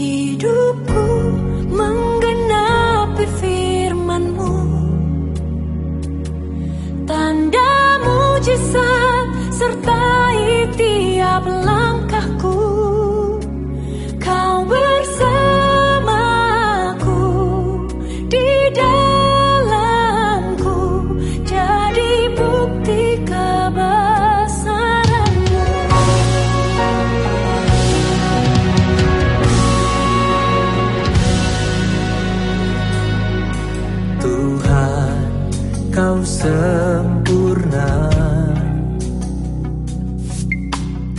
hidupku.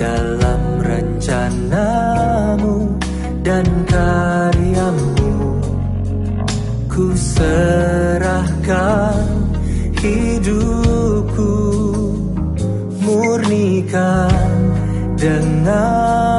dalam rencanamu dan karyamu. Ku serahkan hidupku murnikan dengan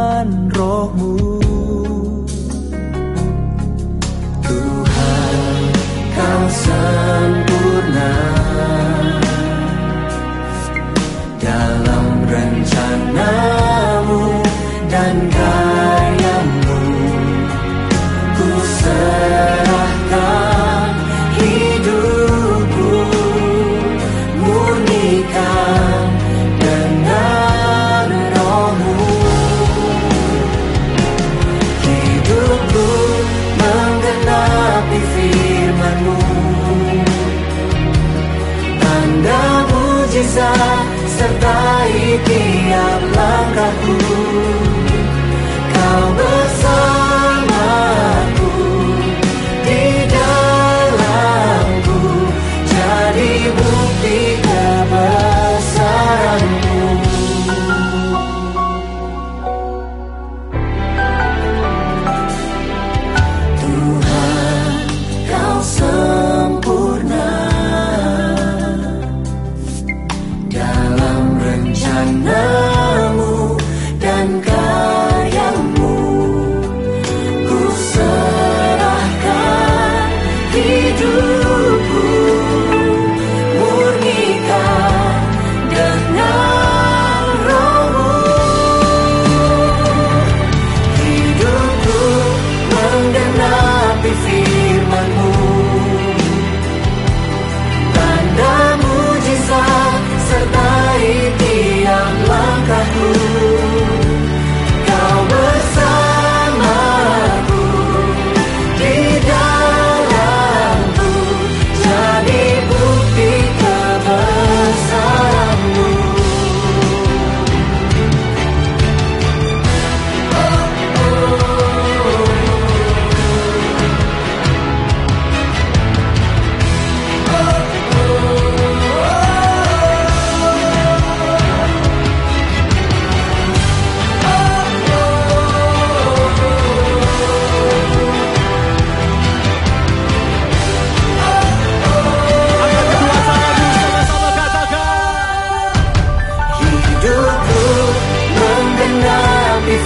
bisa sertai tiap langkahku.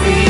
free.